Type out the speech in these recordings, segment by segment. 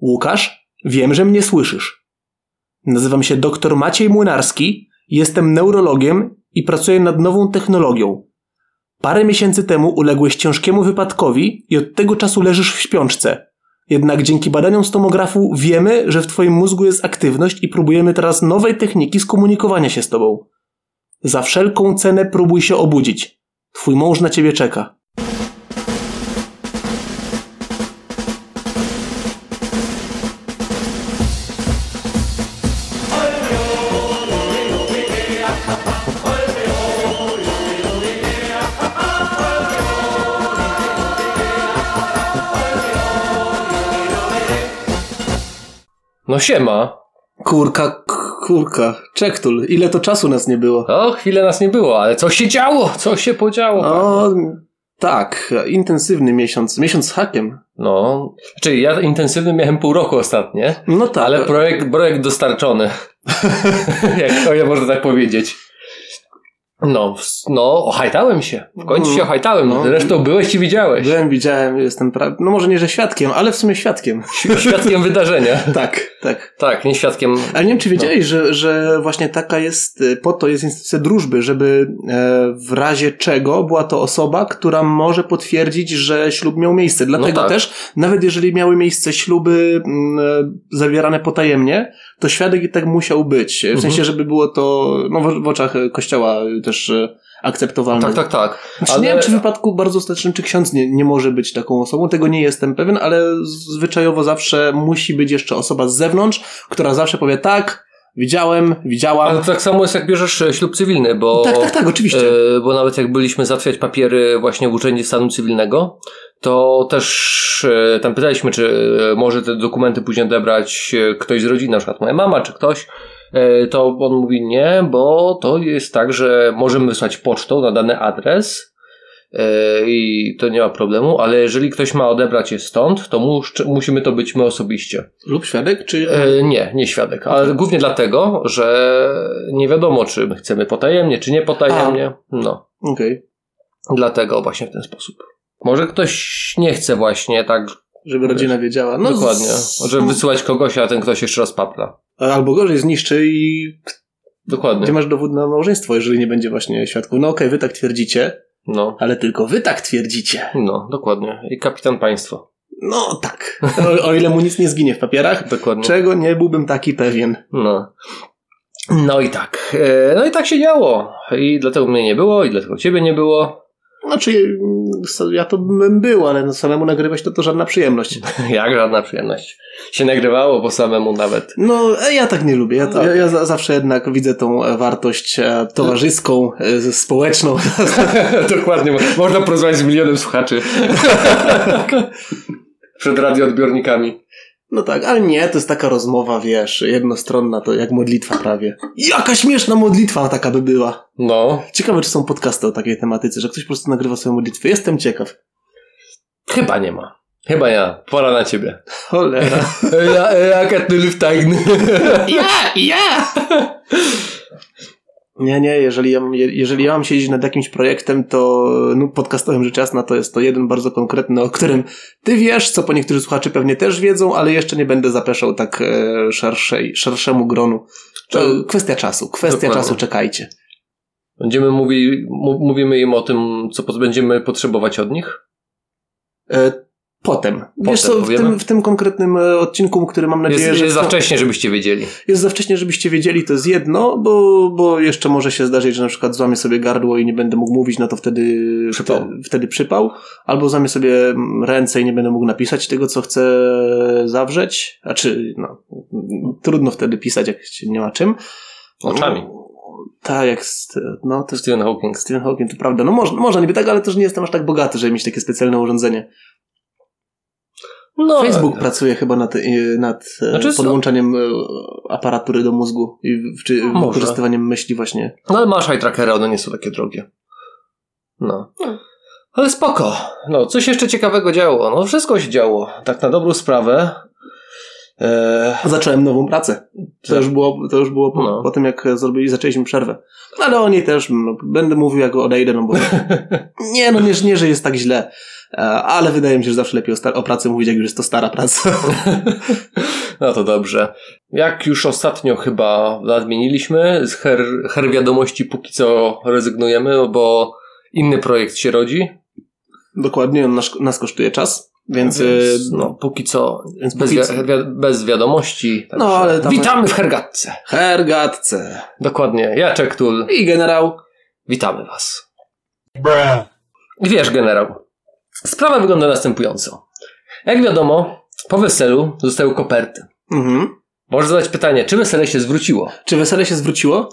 Łukasz, wiem, że mnie słyszysz. Nazywam się dr Maciej Młynarski, jestem neurologiem i pracuję nad nową technologią. Parę miesięcy temu uległeś ciężkiemu wypadkowi i od tego czasu leżysz w śpiączce. Jednak dzięki badaniom z tomografu wiemy, że w twoim mózgu jest aktywność i próbujemy teraz nowej techniki skomunikowania się z tobą. Za wszelką cenę próbuj się obudzić. Twój mąż na ciebie czeka. Siema. Kurka, kurka, czektul, ile to czasu nas nie było? O, chwilę nas nie było, ale co się działo? Co się podziało? O, tak, intensywny miesiąc, miesiąc z hakiem. No, czyli ja intensywny miałem pół roku ostatnie, No tak, ale projekt, projekt dostarczony. Jak to ja można tak powiedzieć. No, no, ohajtałem się. W końcu się ohajtałem. No. Zresztą byłeś i widziałeś. byłem, widziałem, jestem, pra... no może nie, że świadkiem, ale w sumie świadkiem. Świadkiem wydarzenia. Tak, tak. Tak, nie świadkiem. Ale nie wiem, czy wiedziałeś, że, że właśnie taka jest, y, po to jest instytucja drużby, żeby e, w razie czego była to osoba, która może potwierdzić, że ślub miał miejsce. Dlatego tak. też, nawet jeżeli miały miejsce śluby mm, e, zawierane potajemnie, to świadek i tak musiał być. W Mhm. sensie, żeby było to no, w, w oczach kościoła też e, akceptowalne. Tak, tak, tak. Znaczy, Nie wiem, czy w wypadku bardzo ostatecznym, czy ksiądz nie, nie może być taką osobą, tego nie jestem pewien, ale zwyczajowo zawsze musi być jeszcze osoba z zewnątrz, która zawsze powie tak, widziałem, widziałam. Ale tak samo jest jak bierzesz e, ślub cywilny, bo... tak, tak, tak, oczywiście. E, bo nawet jak byliśmy załatwiać papiery właśnie w Urzędzie Stanu Cywilnego, to też e, tam pytaliśmy, czy może te dokumenty później odebrać ktoś z rodziny, na przykład moja mama, czy ktoś. E, To on mówi nie, bo to jest tak, że możemy wysłać pocztą na dany adres e, i to nie ma problemu, ale jeżeli ktoś ma odebrać je stąd, to mus, musimy to być my osobiście. Lub świadek, czy... E, nie, nie świadek, ale głównie dlatego, że nie wiadomo, czy my chcemy potajemnie, czy nie potajemnie. No. Okej. Dlatego właśnie w ten sposób. Może ktoś nie chce właśnie tak Żeby rodzina wiedziała. No, dokładnie, z- żeby wysyłać kogoś, a ten ktoś jeszcze raz papla. Albo gorzej, zniszczy i Dokładnie. gdzie masz dowód na małżeństwo, jeżeli nie będzie właśnie świadków. No okej, wy tak twierdzicie, No, ale tylko wy tak twierdzicie. no, dokładnie. I kapitan państwo. No tak. O, o ile mu nic nie zginie w papierach, Dokładnie. czego nie byłbym taki pewien. No. No i tak. E, No i tak się działo. I dlatego mnie nie było, i dlatego ciebie nie było. Znaczy, ja to bym był, ale no samemu nagrywać to to żadna przyjemność. Jak żadna przyjemność. Się nagrywało po samemu nawet. No, ja tak nie lubię. Ja, to, No. ja, ja za- zawsze jednak widzę tą e, wartość e, towarzyską, e, społeczną. Dokładnie. mo- Można porozmawiać z milionem słuchaczy. Przed radioodbiornikami. No tak, ale nie, to jest taka rozmowa, wiesz, jednostronna, to jak modlitwa prawie. Jaka śmieszna modlitwa taka by była. No. Ciekawe, czy są podcasty o takiej tematyce, że ktoś po prostu nagrywa swoją modlitwę. Jestem ciekaw. Chyba nie ma. Chyba ja. Pora na ciebie. Cholera. Ja, ja kan lufteigen. Ja, ja! Nie, nie, jeżeli ja, jeżeli ja mam siedzieć nad jakimś projektem, to no, podcastowym rzecz jasna to jest to jeden bardzo konkretny, o którym ty wiesz, co po niektórzy słuchacze pewnie też wiedzą, ale jeszcze nie będę zapeszał tak e, szerszej, szerszemu gronu. To kwestia czasu, kwestia Dokładnie. czasu, czekajcie. Będziemy mówi, mu- mówimy im o tym, co będziemy potrzebować od nich. E, Potem. Wiesz co, w tym, w tym konkretnym e, odcinku, który mam nadzieję, Jest, że... jest za wcześnie, żebyście wiedzieli. Jest za wcześnie, żebyście wiedzieli, to jest jedno, bo, bo jeszcze może się zdarzyć, że na przykład złamię sobie gardło i nie będę mógł mówić, no to wtedy Przypał. Wtedy, wtedy przypał. Albo złamię sobie mm, ręce i nie będę mógł napisać tego, co chcę zawrzeć. A czy, no, trudno wtedy pisać, jak się nie ma czym. Oczami. Tak, jak, no, to Stephen Hawking. Stephen Hawking, to prawda. No można, można niby tak, ale też nie jestem aż tak bogaty, żeby mieć takie specjalne urządzenie. No, Facebook pracuje chyba nad, y, nad e, Znaczy, podłączeniem e, aparatury do mózgu i czy Może. wykorzystywaniem myśli właśnie. No ale masz eye trackery, one nie są takie drogie. No. Hmm. Ale spoko. No, coś jeszcze ciekawego działo. No, wszystko się działo. Tak na dobrą sprawę. Eee, Zacząłem nową pracę. To już było, to już było po, No. po tym, jak zrobili, zaczęliśmy przerwę. No, ale o niej też no, będę mówił, jak odejdę, no bo nie, no nie, nie, że jest tak źle. E, Ale wydaje mi się, że zawsze lepiej o, o pracy mówić, jak już jest to stara praca. no to dobrze. Jak już ostatnio chyba nadmieniliśmy, z her, her wiadomości póki co rezygnujemy, bo inny projekt się rodzi. Dokładnie, on nas, nas kosztuje czas, więc... Więc, e, no, póki co Więc bez, póki wi- co- wi- bez wiadomości. No, ale tam- Witamy w Hergatce. Hergatce. Dokładnie. Jaczek Tul. I generał. Witamy Was. I wiesz, generał, sprawa wygląda następująco. Jak wiadomo, po weselu zostały koperty. Mhm. Możesz zadać pytanie, czy wesele się zwróciło? Czy wesele się zwróciło?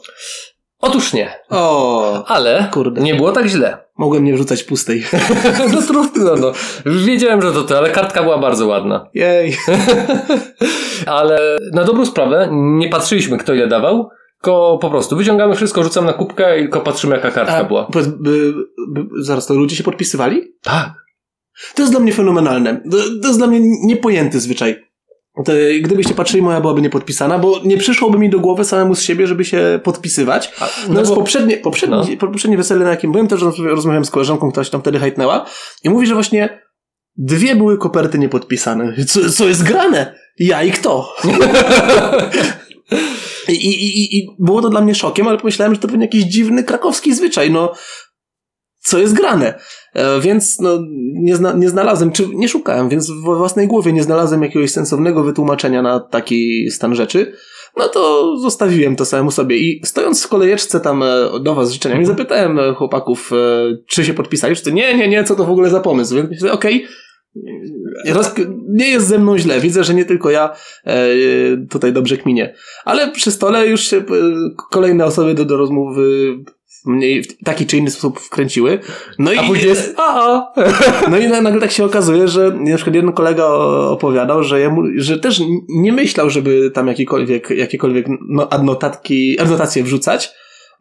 Otóż nie, O, ale Kurde. nie było tak źle. mogłem nie wrzucać pustej. no trudno, no. Wiedziałem, że to to, ale kartka była bardzo ładna. Jej. Ale na dobrą sprawę nie patrzyliśmy, kto ile dawał, tylko po prostu wyciągamy wszystko, rzucam na kubkę i tylko patrzymy, jaka kartka A, była. powiedz, by, by, zaraz, to ludzie się podpisywali? Tak. To jest dla mnie fenomenalne. To, to jest dla mnie niepojęty zwyczaj. To, gdybyście patrzyli, moja byłaby niepodpisana, bo nie przyszłoby mi do głowy samemu z siebie, żeby się podpisywać. A, No, no bo, poprzednie, poprzednie, No. poprzednie wesele, na jakim byłem, też rozmawiałem rozmawiałem z koleżanką, która się tam wtedy hajtnęła i mówi, że właśnie dwie były koperty niepodpisane. Co, co jest grane? Ja i kto? I, i, i, I było to dla mnie szokiem, ale pomyślałem, że to pewnie jakiś dziwny krakowski zwyczaj, no co jest grane. E, więc no, nie, zna, nie znalazłem, czy nie szukałem, więc w własnej głowie nie znalazłem jakiegoś sensownego wytłumaczenia na taki stan rzeczy. No to zostawiłem to samemu sobie. I stojąc w kolejeczce tam e, do was z życzeniami, zapytałem e, chłopaków, czy się podpisali, czy to nie, nie, nie, co to w ogóle za pomysł. Więc myślę, okej, roz- nie jest ze mną źle. Widzę, że nie tylko ja tutaj dobrze kminię. Ale przy stole już się kolejne osoby do, do rozmowy mniej w taki czy inny sposób wkręciły. No i, a później jest a, a. no i na- nagle tak się okazuje, że na przykład jeden kolega opowiadał, że, jemu, że też nie myślał, żeby tam jakiekolwiek, jakiekolwiek no, adnotatki, adnotacje wrzucać.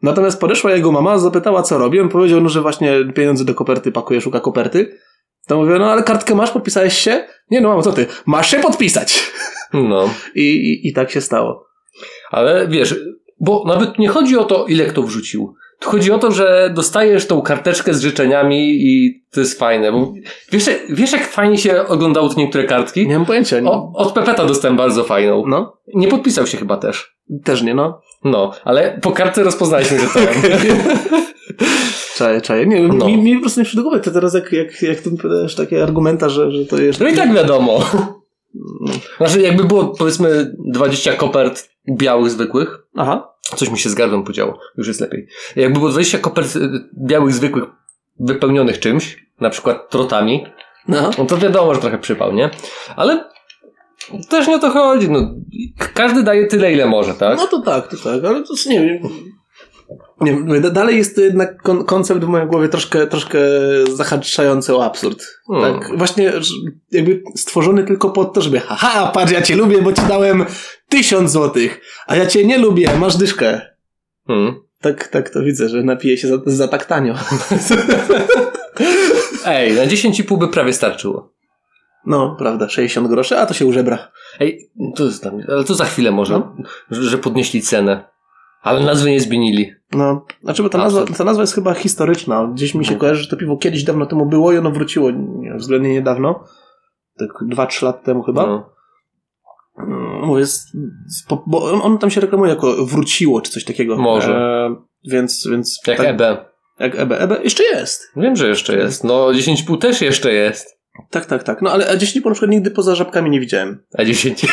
Natomiast podeszła jego mama, zapytała co robi. On powiedział, no, że właśnie pieniądze do koperty pakuje, szuka koperty. To mówię, no ale kartkę masz, podpisałeś się? Nie no mamo, co ty? Masz się podpisać! No. I, i, i tak się stało. Ale wiesz, bo nawet nie chodzi o to, ile kto wrzucił. Tu chodzi o to, że dostajesz tą karteczkę z życzeniami i to jest fajne. Bo wiesz, wiesz jak fajnie się oglądało te niektóre kartki? Nie mam pojęcia. Nie. O, od Pepeta dostałem bardzo fajną. No, Nie podpisał się chyba też. też nie, no. No, ale po kartce rozpoznaliśmy, że to ja. Czaję, czaję. Nie, No. mi, mi po prostu nie przyszło do głowy. To teraz jak, jak, jak ty podasz takie argumenta, że, że to jest... No i tak wiadomo. Znaczy, jakby było powiedzmy 20 kopert białych zwykłych, Aha. coś mi się z gardłem podziało, już jest lepiej. Jakby było 20 kopert y, białych zwykłych wypełnionych czymś, na przykład trotami, No. no to wiadomo, że trochę przypał, nie? Ale też nie o to chodzi, no. Każdy daje tyle, ile może, tak? No to tak, to tak, ale to nie wiem. Nie wiem, dalej jest to jednak kon- koncept w mojej głowie troszkę, troszkę zahaczający o absurd. Hmm. Tak, właśnie jakby stworzony tylko po to, żeby haha, patrz, ja cię lubię, bo ci dałem tysiąc złotych, a ja cię nie lubię, masz dyszkę. Hmm. Tak, tak to widzę, że napije się za, za tak tanio. Ej, na 10,5 by prawie starczyło. No, prawda, 60 groszy, a to się użebra. Ej, to jest tam, ale to za chwilę może, No. że, że podnieśli cenę. Ale nazwy nie zmienili. No, znaczy, bo ta nazwa, ta nazwa jest chyba historyczna. Gdzieś mi się No. kojarzy, że to piwo kiedyś dawno temu było i ono wróciło względnie niedawno. Tak 2-3 lat temu chyba. No. Mm, Mówię, bo on, tam się reklamuje jako wróciło, czy coś takiego. Może. E, więc, więc. Jak tak, EB. Jak EB. EB jeszcze jest. Wiem, że jeszcze jest. No, 10,5 też jeszcze jest. Tak, tak, tak. No ale a 10 na przykład nigdy poza żabkami nie widziałem. A 10.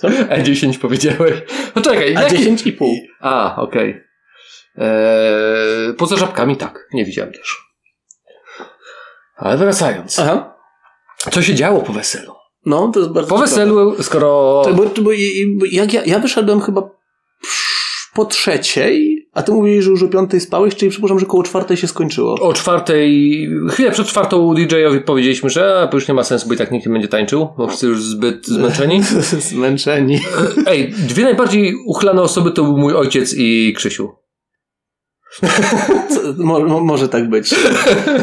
Co? A 10 powiedziałeś. No czekaj, A jaki- 10,5. A, okej. Eee, poza żabkami tak, nie widziałem też. Ale wracając. Aha. Co się działo po weselu? No, to jest bardzo Po ciekawe. weselu, skoro... To, bo, bo, bo jak ja, ja wyszedłem chyba po trzeciej, a ty mówisz, że już o piątej spałeś, czyli przypuszczam, że koło czwartej się skończyło. O czwartej, chwilę przed czwartą DJ-owi powiedzieliśmy, że a, już nie ma sensu, bo i tak nikt nie będzie tańczył, bo wszyscy już zbyt zmęczeni. Zmęczeni. Ej, dwie najbardziej uchlane osoby to był mój ojciec i Krzysiu. Co, mo, mo, może tak być.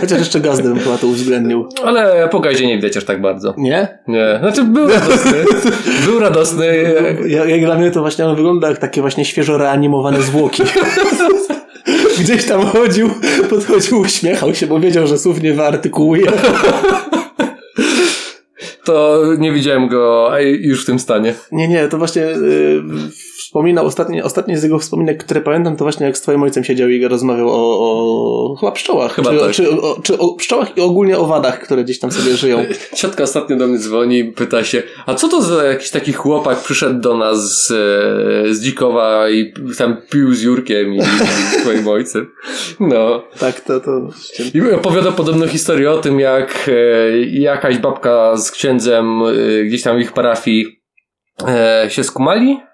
Chociaż jeszcze gazdę bym chyba to uwzględnił. Ale po gazie nie widać aż tak bardzo. Nie? Nie, znaczy był radosny. był radosny. Jak, jak dla mnie to właśnie on wygląda jak takie właśnie świeżo reanimowane zwłoki. Gdzieś tam chodził, podchodził, uśmiechał się, bo wiedział, że słów nie wyartykułuje. To nie widziałem go już w tym stanie. Nie, nie, to właśnie yy, wspominał, ostatnie, ostatnie z jego wspominek, które pamiętam, to właśnie jak z twoim ojcem siedział i rozmawiał o, o chyba pszczołach. Chyba czy, tak. czy, o, czy o pszczołach i ogólnie o wadach, które gdzieś tam sobie żyją. Ciotka ostatnio do mnie dzwoni i pyta się, a co to za jakiś taki chłopak przyszedł do nas z, e, z Dzikowa i tam pił z Jurkiem i, i twoim ojcem. No. Tak, to, to... I opowiada podobną historię o tym, jak e, jakaś babka z księdzem e, gdzieś tam w ich parafii się skumali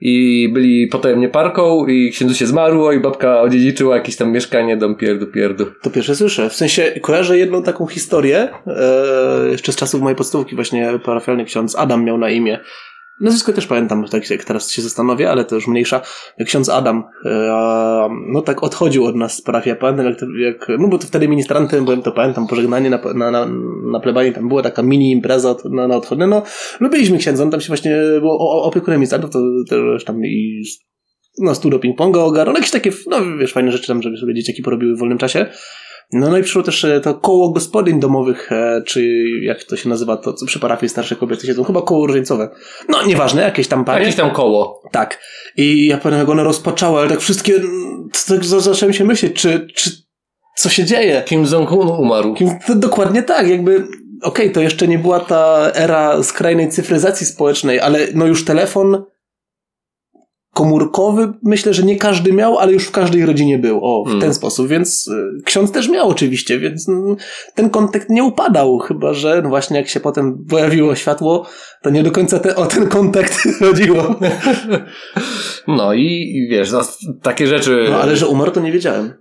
i byli potajemnie parką i księdzu się zmarło i babka odziedziczyła jakieś tam mieszkanie, dom pierdu, pierdu. To pierwsze słyszę. W sensie kojarzę jedną taką historię, e, jeszcze z czasów mojej podstawówki właśnie parafialny ksiądz Adam miał na imię. Nazwisko też pamiętam, tak jak teraz się zastanowię, ale to już mniejsza. Ksiądz Adam, e, no tak odchodził od nas z parafii. Ja pamiętam, jak, jak, no bo to wtedy ministrantem byłem, to pamiętam, pożegnanie na, na, na, na plebanii, tam była taka mini impreza na, na odchodne. No, lubiliśmy księdza, on tam się właśnie, bo opiekunem ministrantów, to też tam i no, studio ping-ponga ogarnął, jakieś takie, no wiesz, fajne rzeczy tam, żeby sobie dzieciaki porobiły w wolnym czasie. No, no i przyszło też to koło gospodyń domowych, czy jak to się nazywa, to co przy parafii starsze kobiety siedzą, chyba koło różnicowe. No, nieważne, jakieś tam panie. Jakieś tam koło. Tak. I ja jak one rozpaczały, ale tak wszystkie, tak zacząłem się myśleć, czy, czy co się dzieje? Kim Jong-un umarł. Kim, to dokładnie tak, jakby okej, okay, to jeszcze nie była ta era skrajnej cyfryzacji społecznej, ale no już telefon komórkowy, myślę, że nie każdy miał, ale już w każdej rodzinie był. O, w mm. ten sposób. Więc y, ksiądz też miał oczywiście, więc y, ten kontakt nie upadał, chyba że no właśnie jak się potem pojawiło światło, to nie do końca te, o ten kontakt chodziło. No i, i wiesz, takie rzeczy... No ale że umarł, to nie wiedziałem.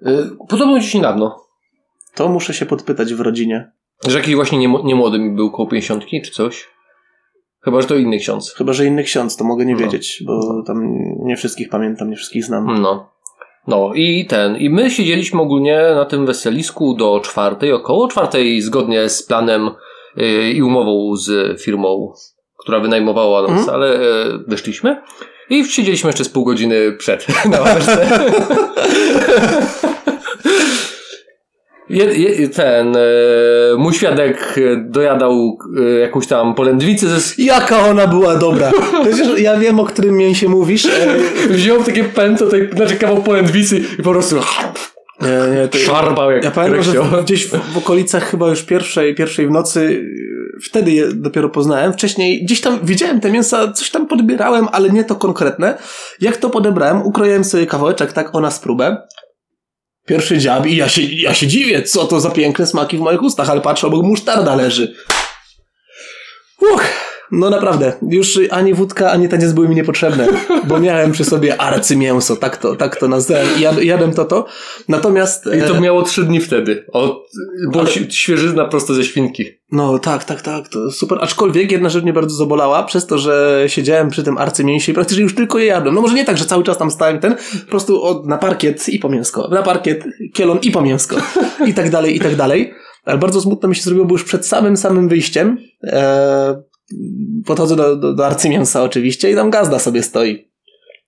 Podobno dziś niedawno. To muszę się podpytać w rodzinie. Że jakiś właśnie niemłody mi był koło pięćdziesiątki, czy coś? Chyba, że to inny ksiądz. Chyba, że inny ksiądz, to mogę nie no. wiedzieć, bo tam nie wszystkich pamiętam, nie wszystkich znam. No. No i ten, i my siedzieliśmy ogólnie na tym weselisku do czwartej, około czwartej, zgodnie z planem yy, i umową z firmą, która wynajmowała nam mm. salę, yy, wyszliśmy. I siedzieliśmy jeszcze z pół godziny przed na ławeczce. Je, ten e, mój świadek dojadał e, jakąś tam polędwicę ze... Jaka ona była dobra! Przecież ja wiem, o którym mięsie mówisz. E... Wziął takie pęto, tej, znaczy kawał polędwicy i po prostu nie, nie, to... szarbał jak Ja pamiętam, że gdzieś w, w okolicach chyba już pierwszej, pierwszej w nocy wtedy je dopiero poznałem. Wcześniej gdzieś tam widziałem te mięsa, coś tam podbierałem, ale nie to konkretne. Jak to podebrałem, ukroiłem sobie kawałeczek, tak, ona z próbę. Pierwszy dziab i ja się, ja się dziwię, co to za piękne smaki w moich ustach, ale patrzę, obok musztarda leży. Uch, no naprawdę, już ani wódka, ani taniec były mi niepotrzebne, bo miałem przy sobie arcymięso, tak to, tak to nazwałem i jad, jadłem to to. Natomiast... I to e... miało trzy dni wtedy, od, bo ale... świeżyzna prosto ze świnki. No tak, tak, tak, to super. Aczkolwiek jedna rzecz mnie bardzo zabolała, przez to, że siedziałem przy tym arcymięsie i praktycznie już tylko je jadłem. No może nie tak, że cały czas tam stałem ten, po prostu od, na parkiet i po mięsko, na parkiet, kielon i po mięsko i tak dalej, i tak dalej. Ale bardzo smutno mi się zrobiło, bo już przed samym, samym wyjściem e, podchodzę do, do, do arcymięsa oczywiście i tam gazda sobie stoi.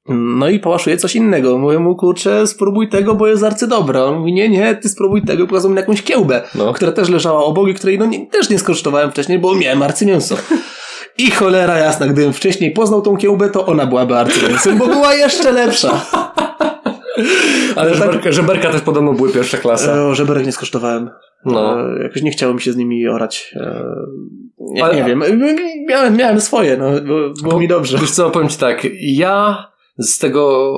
No i pałaszuje coś innego. Mówię mu, kurczę, spróbuj tego, bo jest arcydobra. On mówi, nie, nie, ty spróbuj tego. Pokazał mi jakąś kiełbę, no. która też leżała obok i której no, nie, też nie skosztowałem wcześniej, bo miałem arcymięso. I cholera jasna, gdybym wcześniej poznał tą kiełbę, to ona byłaby arcymięsem, bo była jeszcze lepsza. Ale tak- żeberka, tak... żeberka też podobno były pierwsza klasa. O, żeberek nie skosztowałem. No. E, jakoś nie chciało mi się z nimi orać. E, nie, Ale... nie wiem. Miałem, miałem swoje, no, było, było mi dobrze. Wiesz co, powiem ci tak, ja z tego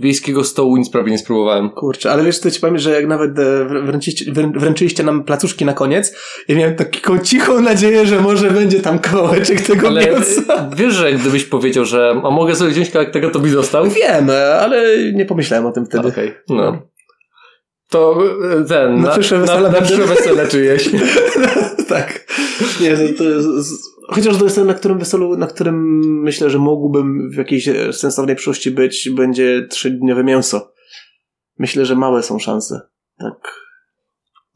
wiejskiego stołu nic prawie nie spróbowałem. Kurczę, ale wiesz co ci powiem, że jak nawet e, wręczyliście, wręczyliście nam placuszki na koniec, ja miałem taką cichą nadzieję, że może będzie tam kawałeczek tego ale mięsa. Wiesz, że gdybyś powiedział, że a mogę sobie wziąć kawałek tego, to by dostał? Wiem, ale nie pomyślałem o tym wtedy. Okej, okay. no. To e, ten, na, na przyszłe wesele, na, na przyszłe wesele czyjeś. tak. Nie, to jest Chociaż to jest ten, na którym weselu, na którym myślę, że mógłbym w jakiejś sensownej przyszłości być, będzie trzydniowe mięso. myślę, że małe są szanse. Tak.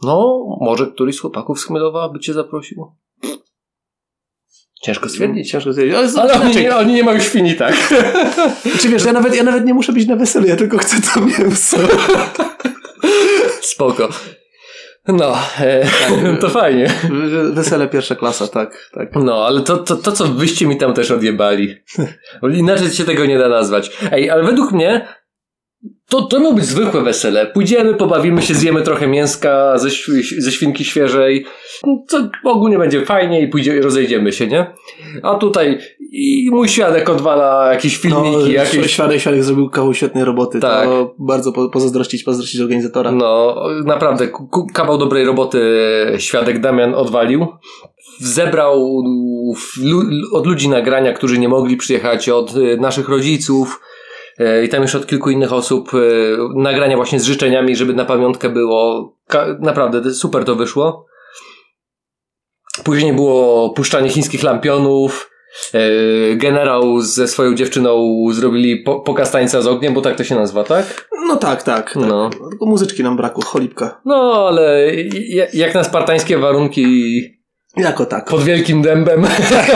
No, może któryś z chłopaków z Chmielowa by cię zaprosił. Ciężko stwierdzić. Ciężko stwierdzić. Ale, Ale oni nie, oni nie mają świni, tak? czy wiesz, ja nawet, ja nawet nie muszę być na weselu, ja tylko chcę to mięso. Spoko. No, e, to fajnie. Wesele pierwsza klasa, tak, tak. No, ale to, to, to, co wyście mi tam też odjebali. Inaczej się tego nie da nazwać. Ej, ale według mnie to, to miało być zwykłe wesele. Pójdziemy, pobawimy się, zjemy trochę mięska ze, ze świnki świeżej. Co ogólnie będzie fajnie i pójdzie, rozejdziemy się, nie? A tutaj i mój świadek odwala jakieś filmiki, no, jakieś... Świadek, świadek zrobił kawał świetnej roboty. Tak. To bardzo po, pozazdrościć, pozazdrościć organizatora. No, naprawdę, kawał dobrej roboty świadek Damian odwalił. Zebrał od ludzi nagrania, którzy nie mogli przyjechać, od y, naszych rodziców i tam jeszcze od kilku innych osób y, nagrania właśnie z życzeniami, żeby na pamiątkę było. Naprawdę super to wyszło. Później było puszczanie chińskich lampionów. y, Generał ze swoją dziewczyną zrobili po- pokaz tańca z ogniem, bo tak to się nazywa, tak? No tak, tak. tak. No. Tylko muzyczki nam brakło, cholipka. No, ale ja- jak na spartańskie warunki Jako tak. pod wielkim dębem.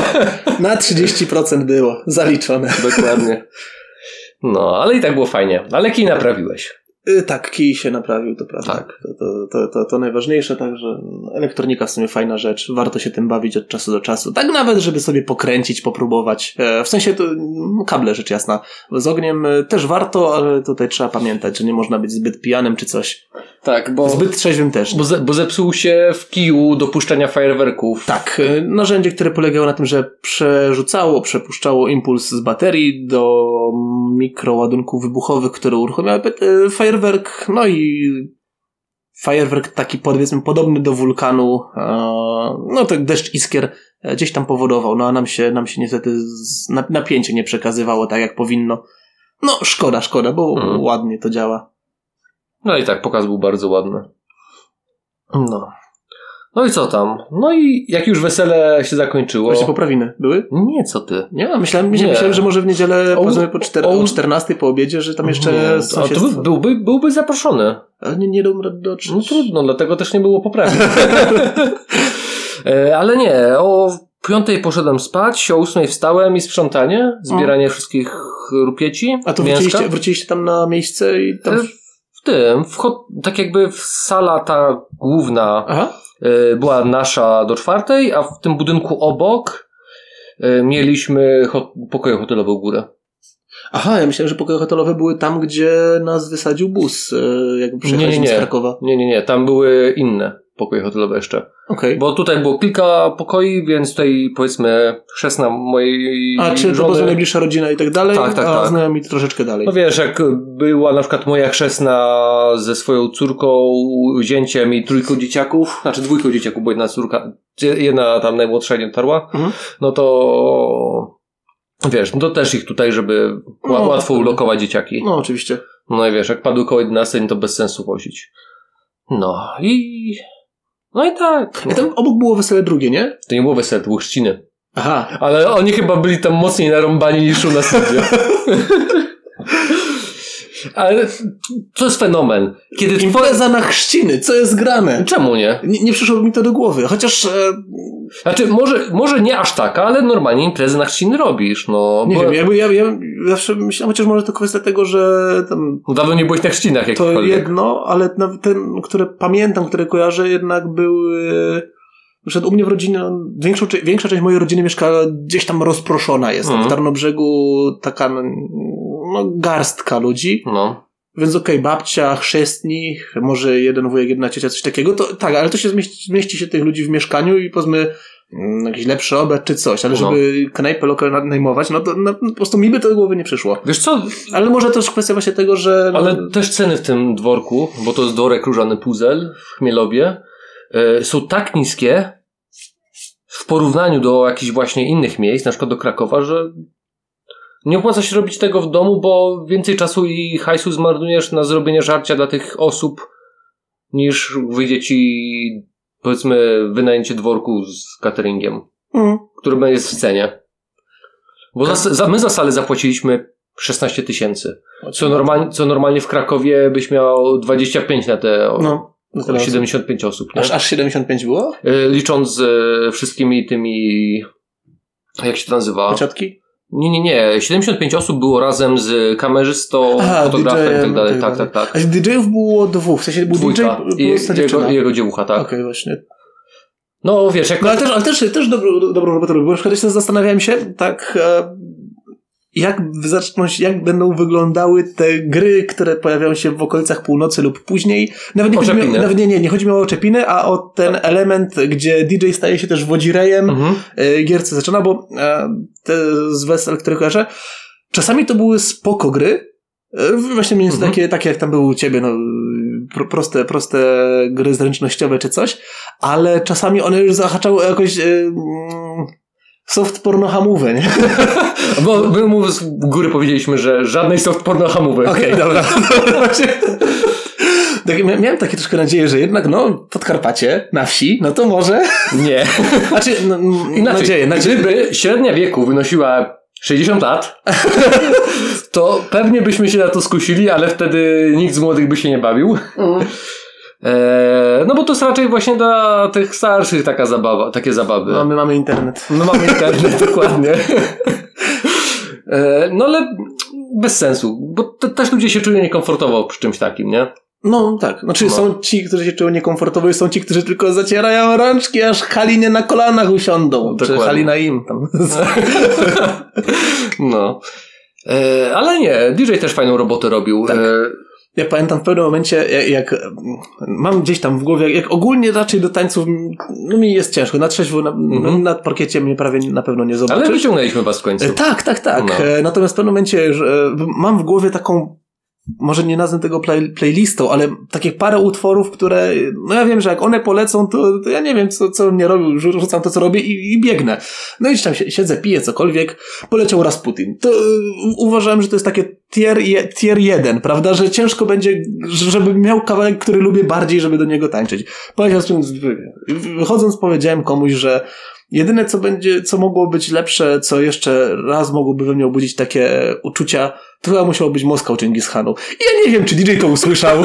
Na 30% było zaliczone. Dokładnie. No, ale i tak było fajnie. Ale kij naprawiłeś. Y, Tak, kij się naprawił, to prawda. Tak. To, to, to, to, najważniejsze, także elektronika w sumie fajna rzecz. Warto się tym bawić od czasu do czasu. Tak nawet, żeby sobie pokręcić, popróbować. E, W sensie to no, kable rzecz jasna. Z ogniem e, też warto, ale tutaj trzeba pamiętać, że nie można być zbyt pijanym czy coś. Tak, bo, Zbyt trzeźwym też. bo, ze, bo zepsuł się w kiju do puszczania fajerwerków. Tak, e, narzędzie, które polegało na tym, że przerzucało, przepuszczało impuls z baterii do mikroładunków wybuchowych, które uruchamiały e, fajerwerk, no i fajerwerk taki powiedzmy podobny do wulkanu, e, no to deszcz iskier e, gdzieś tam powodował, no a nam się, nam się niestety napięcie nie przekazywało tak jak powinno. No szkoda, szkoda, bo Mhm. ładnie to działa. No i tak, pokaz był bardzo ładny. No. No i co tam? No i jak już wesele się zakończyło. Właśnie poprawiny były? Nie, co ty? Nie, a myślałem, Nie. myślałem, że może w niedzielę O- powiedzmy po, czter- o- o 14 po obiedzie, że tam jeszcze Nie, a to by, byłby, byłby zaproszony. Ale nie, nie rady dotrzeć. No trudno, dlatego też nie było poprawy. E, Ale nie, o piątej poszedłem spać, o ósmej wstałem i sprzątanie, zbieranie wszystkich rupieci, A to wróciliście, wróciliście tam na miejsce i tam... E, W tym, w tak jakby w sala ta główna Aha. E, była nasza do czwartej, a w tym budynku obok e, mieliśmy pokoje hotelowe u górę. Aha, ja myślałem, że pokoje hotelowe były tam, gdzie nas wysadził bus, e, jak przyjechaliśmy nie, nie. z Krakowa. Nie, nie, nie, tam były inne pokoje hotelowe jeszcze. Okej. Bo tutaj było kilka pokoi, więc tutaj powiedzmy chrzestna mojej A czy to żony. była najbliższa rodzina i tak dalej? Tak, tak, a tak. znajomi troszeczkę dalej. No wiesz, jak była na przykład moja chrzestna ze swoją córką, zięciem i trójką dzieciaków, znaczy dwójką dzieciaków, bo jedna córka, jedna tam najmłodsza nie dotarła, Mhm. no to wiesz, no to też ich tutaj, żeby No, łatwo tak. ulokować dzieciaki. No oczywiście. No i wiesz, jak padły koło 11, no to bez sensu wozić. No i... No i tak. I No. tam obok było wesele drugie, nie? To nie było wesele, to były chrzciny. Aha. Ale oni chyba byli tam mocniej narąbani niż u nas ludzie. Ale to jest fenomen. Kiedy twoje... Impreza na chrzciny, co jest grane? Czemu nie? Nie, nie przyszło mi to do głowy, chociaż e, Znaczy, może, może nie aż taka, ale normalnie imprezy na chrzciny robisz, no. nie bo... wiem, jakby ja, ja zawsze myślałem, chociaż może to kwestia tego, że tam No, Dawno nie byłeś na chrzcinach to jedno, ale ten, które pamiętam, które kojarzę, jednak były. Przykład u mnie w rodzinie, no, większą, większa część mojej rodziny mieszka gdzieś tam rozproszona jest. Mhm. W Tarnobrzegu taka no, no, garstka ludzi. No. Więc okej, babcia, chrzestni, może jeden wujek, jedna ciocia, coś takiego. To tak, ale to się zmieści, zmieści się tych ludzi w mieszkaniu i powiedzmy mm, jakiś lepszy obiad czy coś, ale No. żeby knajpę lokal najmować, no to no, po prostu mi by to do głowy nie przyszło. Wiesz co, Ale może to jest kwestia właśnie tego, że... no, ale też ceny w tym dworku, bo to jest dworek Różany Puzel w Chmielowie, e, są tak niskie w porównaniu do jakichś właśnie innych miejsc, na przykład do Krakowa, że nie opłaca się robić tego w domu, bo więcej czasu i hajsu zmarnujesz na zrobienie żarcia dla tych osób, niż wyjdzie ci, powiedzmy, wynajęcie dworku z cateringiem, Mm. który jest w cenie. Bo za, za, my za salę zapłaciliśmy 16 tysięcy. Co, normalnie, co normalnie w Krakowie byś miał 25 na te No, o 75 osób. Nie? aż, aż 75 było? Y, Licząc z e, wszystkimi tymi. Jak się to nazywa? Początki? Nie, nie, nie. 75 osób było razem z kamerzystą, Aha, fotografem i DJ-em, tak dalej. no Tak, tak tak, tak. A DJ-ów było dwóch, w sensie był Dwójka. DJ I plus ta dziewczyna. jego, jego dziewucha, tak. Okej, właśnie. No wiesz, jak No ale też, ale też, też dobrą, dobrą robotę robił, bo na przykład jeszcze zastanawiałem się, tak, e, jak zacząć, jak będą wyglądały te gry, które pojawiają się w okolicach północy lub później. Nawet nie, chodzi mi, o- nawet nie, nie, nie chodzi mi o oczepiny, a o ten element, gdzie DJ staje się też wodzirejem, Mhm. e, gierce zaczyna, bo e, te z wesel, które kojarzę, czasami to były spoko gry, e, właśnie więcej Mhm. takie, takie jak tam były u ciebie, no, pro, proste, proste gry zręcznościowe czy coś, ale czasami one już zahaczały jakoś mm, soft porno hamówę, nie? Bo my mu z góry powiedzieliśmy, że żadnej soft porno hamowy. Okej, dobra. Właśnie. Tak, mia- miałem takie troszkę nadzieję, że jednak, no, Podkarpacie, na wsi, no to może... Nie. Znaczy, no, Inaczej, nadzieję, nadzieję. gdyby średnia wieku wynosiła 60 lat, to pewnie byśmy się na to skusili, ale wtedy nikt z młodych by się nie bawił. Eee, no bo to jest raczej właśnie dla tych starszych taka zabawa, takie zabawy. No, my mamy internet. No mamy internet, dokładnie. Eee, no ale bez sensu, bo te, też ludzie się czują niekomfortowo przy czymś takim, nie? No tak, znaczy No. są ci, którzy się czują niekomfortowo i są ci, którzy tylko zacierają rączki, aż Halinie na kolanach usiądą. Czy Dokładnie. Halina im tam. No. Eee, ale nie, DJ też fajną robotę robił. Tak. Ja pamiętam w pewnym momencie, jak, jak mm, mam gdzieś tam w głowie, jak, ogólnie raczej do tańców, no mi jest ciężko, na trzeźwo, na, Mhm. na parkiecie mnie prawie na pewno nie ale zobaczysz. wyciągnęliśmy was w końcu. E, Tak, tak, tak. No. E, Natomiast w pewnym momencie e, mam w głowie taką, może nie nazwę tego play, playlistą, ale takie parę utworów, które, no ja wiem, że jak one polecą, to, to ja nie wiem, co, co mnie robił, rzu- rzucam to, co robię i, i biegnę. No i tam siedzę, piję cokolwiek, poleciał Rasputin. To uważałem, że to jest takie tier, je, tier jeden, prawda, że ciężko będzie, żeby miał kawałek, który lubię bardziej, żeby do niego tańczyć. Powiedział, wychodząc powiedziałem komuś, że Jedyne, co będzie, co mogło być lepsze, co jeszcze raz mogłoby we mnie obudzić takie uczucia, to chyba musiało być Moskał Chingis Khanu. I ja nie wiem, czy DJ to usłyszał.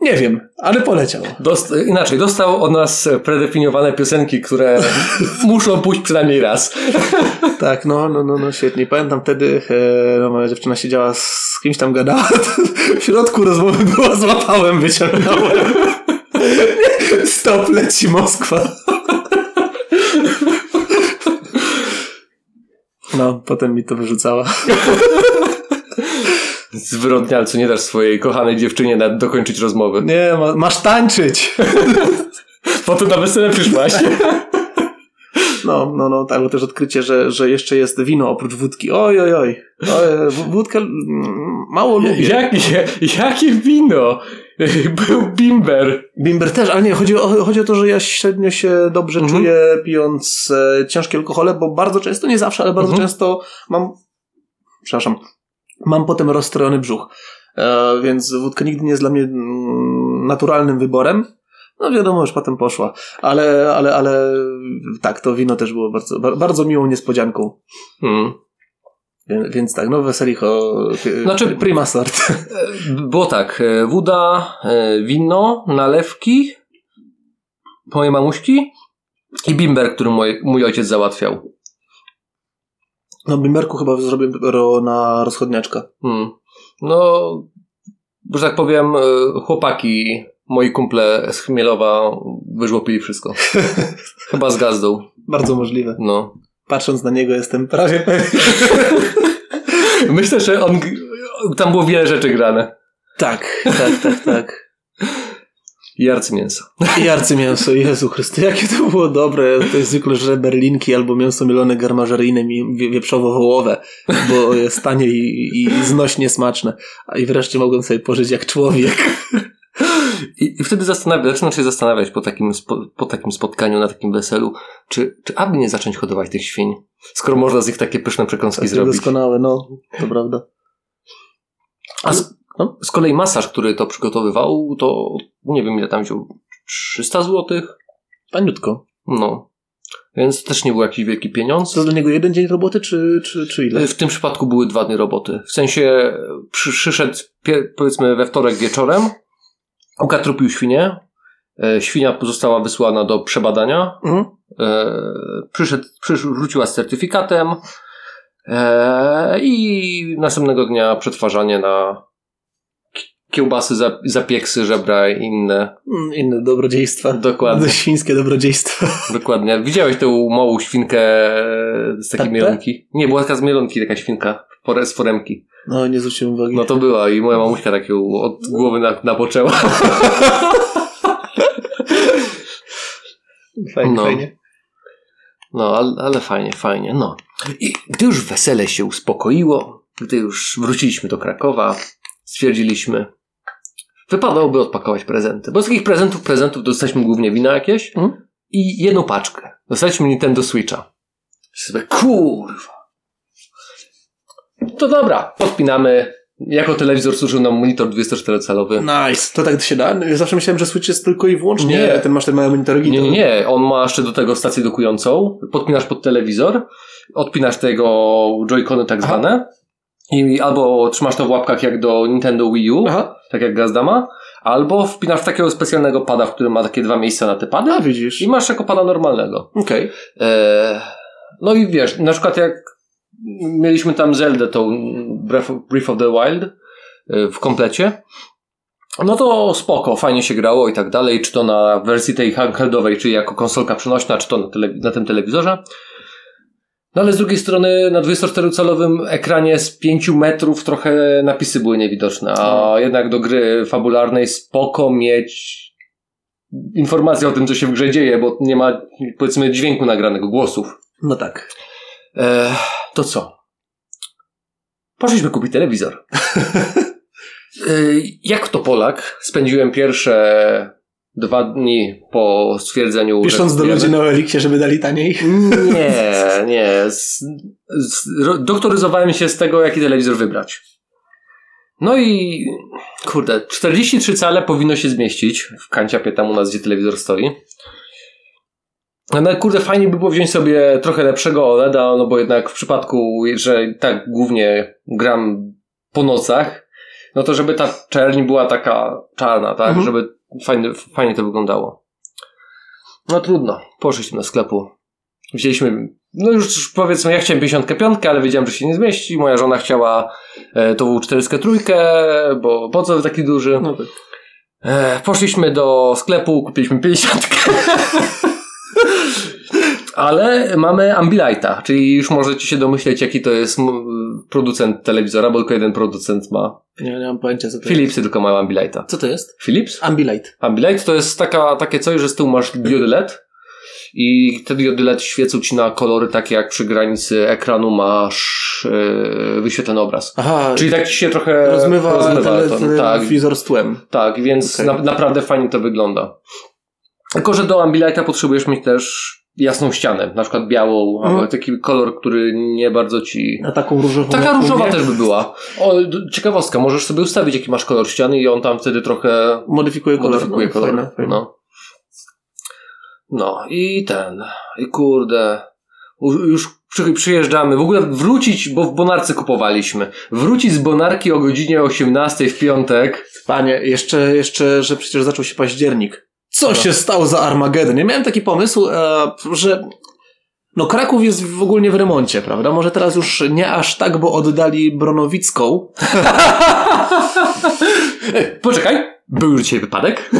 nie wiem, ale poleciał. Dost, inaczej, dostał od nas predefiniowane piosenki, które muszą pójść przynajmniej raz. Tak, no, no, no, no świetnie. Pamiętam wtedy, e, no, moja dziewczyna siedziała z kimś tam gadała, w środku rozmowy była, złapałem, wyciągnąłem. Stop, leci Moskwa. No, potem mi to wyrzucała. Zwyrodnialcu, nie dasz swojej kochanej dziewczynie nawet dokończyć rozmowy. Nie, ma, masz tańczyć. Po to na wesele przyszłaś. No, no, no, tak, bo też odkrycie, że, że jeszcze jest wino oprócz wódki. Oj, oj, oj. oj wódkę mm, mało lubię. Jak, jak, jakie wino? Był bimber. Bimber też, ale nie, chodzi o, chodzi o to, że ja średnio się dobrze Mhm. czuję pijąc e, ciężkie alkohole, bo bardzo często, nie zawsze, ale bardzo Mhm. często mam, przepraszam, mam potem rozstrojony brzuch. E, więc wódka nigdy nie jest dla mnie mm, naturalnym wyborem. No wiadomo, już potem poszła. Ale, ale, ale tak, to wino też było bardzo, ba- bardzo miłą niespodzianką. Hmm. Więc tak, no weselicho, Znaczy- prima sort. Było tak, e, woda, e, wino, nalewki mojej mamuśki i bimber, który mój, mój ojciec załatwiał. No bimberku chyba zrobię na rozchodniaczka. Hmm. No, że tak powiem, e, chłopaki, moi kumple z Chmielowa wyżłopili wszystko. Chyba z gazdą, Bardzo możliwe. no. Patrząc na niego jestem prawie pewien. Myślę, że on, tam było wiele rzeczy grane. Tak, tak, tak, tak. I arcymięso. I arcymięso, Jezu Chryste, jakie to było dobre. To jest zwykle żre berlinki albo mięso mielone garmażeryjnym i wie- wieprzowo-wołowe, bo jest tanie i, i znośnie smaczne. A i wreszcie mogłem sobie pożyć jak człowiek. I, i wtedy zastanawia, zaczynam się zastanawiać po takim, spo, po takim spotkaniu, na takim weselu, czy, czy aby nie zacząć hodować tych świń, skoro można z nich takie pyszne przekąski Takie zrobić. doskonałe, no, to prawda. A z, no, z kolei masaż, który to przygotowywał, to nie wiem ile tam wziął, 300 złotych? Taniutko. No. Więc też nie był jakiś wielki pieniądz. To dla niego jeden dzień roboty, czy, czy, czy ile? W tym przypadku były dwa dni roboty. W sensie przy, przyszedł powiedzmy we wtorek wieczorem, ukatrupił świnię, e, świnia została wysłana do przebadania, Mhm. e, przyszedł, przyszł, wróciła z certyfikatem. E, i następnego dnia przetwarzanie na kiełbasy, za- zapieksy, żebra i inne. Mm, Inne dobrodziejstwa. Dokładnie. Świńskie dobrodziejstwa. Dokładnie. Widziałeś tę małą świnkę z takiej mielonki? Nie, była taka z mielonki, taka świnka z foremki. No, nie zwróciłem uwagi. No to była i moja mamuśka tak ją od głowy na, napoczęła. fajnie, no. fajnie. No, ale, ale fajnie, fajnie, no. I gdy już wesele się uspokoiło, gdy już wróciliśmy do Krakowa, stwierdziliśmy, wypadałoby odpakować prezenty. Bo z takich prezentów, prezentów dostaliśmy głównie wina jakieś Mhm. i jedną paczkę. Dostaliśmy Nintendo Switcha. Sobie, kurwa. To dobra, podpinamy. Jako telewizor służył nam monitor 24-calowy. Nice. To tak się da? Ja zawsze myślałem, że Switch jest tylko i wyłącznie. Nie. Ten masz te małe monitory. Nie, nie, nie. On ma jeszcze do tego stację dokującą. Podpinasz pod telewizor, odpinasz tego Joy-Cony tak Aha. zwane i albo trzymasz to w łapkach jak do Nintendo Wii U, Aha. tak jak Gazda ma, albo wpinasz takiego specjalnego pada, w którym ma takie dwa miejsca na te pady A, widzisz. i masz jako pada normalnego. Okej. Eee, no i wiesz, na przykład jak mieliśmy tam Zeldę, tą Breath of, the Wild e, w komplecie, no to spoko, fajnie się grało i tak dalej, czy to na wersji tej handheldowej, czy jako konsolka przenośna, czy to na, tele, na tym telewizorze. No ale z drugiej strony na 24-calowym ekranie z 5 metrów trochę napisy były niewidoczne, a jednak do gry fabularnej spoko mieć informację o tym, co się w grze dzieje, bo nie ma powiedzmy dźwięku nagranego, głosów. No tak. Eee, to co? Poszliśmy kupić telewizor. Eee, jak to Polak spędziłem pierwsze dwa dni po stwierdzeniu... Pisząc do ludzi na Eliksie, żeby dali taniej. Nie, nie. Z, z, doktoryzowałem się z tego, jaki telewizor wybrać. No i kurde, 43 cale powinno się zmieścić w kanciapie tam u nas, gdzie telewizor stoi. No kurde, fajnie by było wziąć sobie trochę lepszego OLEDa, no bo jednak w przypadku, że tak głównie gram po nocach, no to żeby ta czerń była taka czarna, tak, Mhm. żeby fajnie, fajnie to wyglądało. No trudno, poszliśmy do sklepu. Wzięliśmy, no już powiedzmy, ja chciałem 55, ale wiedziałem, że się nie zmieści. Moja żona chciała e, tą 43, bo po co taki duży? No tak. E, poszliśmy do sklepu, kupiliśmy 50. Ale mamy Ambilighta, czyli już możecie się domyśleć, jaki to jest producent telewizora, bo tylko jeden producent ma. Nie, nie mam pojęcia, co to jest. Philipsy tylko mają Ambilighta. Co to jest? Philips? Ambilight. Ambilight to jest taka, takie coś, że z tyłu masz diody LED i te diody LED świecą ci na kolory takie jak przy granicy ekranu masz yy, wyświetlony obraz. Aha, Czyli tak ci się trochę rozmywa, rozmywa tele, to, tele, tak, telewizor z tłem. tak, więc Okej. na, naprawdę fajnie to wygląda. Tylko, że do Ambilighta potrzebujesz mieć też jasną ścianę, na przykład białą, Mhm. albo taki kolor, który nie bardzo ci... A taką różową. Taka różowa też by była. O, ciekawostka, możesz sobie ustawić jaki masz kolor ściany i on tam wtedy trochę Modyfikuje kolor. modyfikuje no, kolor. Fajne, fajne. No. no i ten. I kurde. Już przy, przyjeżdżamy. W ogóle wrócić, bo w Bonarce kupowaliśmy. Wrócić z Bonarki o godzinie 18 w piątek. Panie, jeszcze, jeszcze, że przecież zaczął się październik. Co się stało za Armagedon? Ja miałem taki pomysł, e, że no Kraków jest w ogóle w remoncie, prawda? Może teraz już nie aż tak, bo oddali Bronowicką. Poczekaj. Był już dzisiaj wypadek?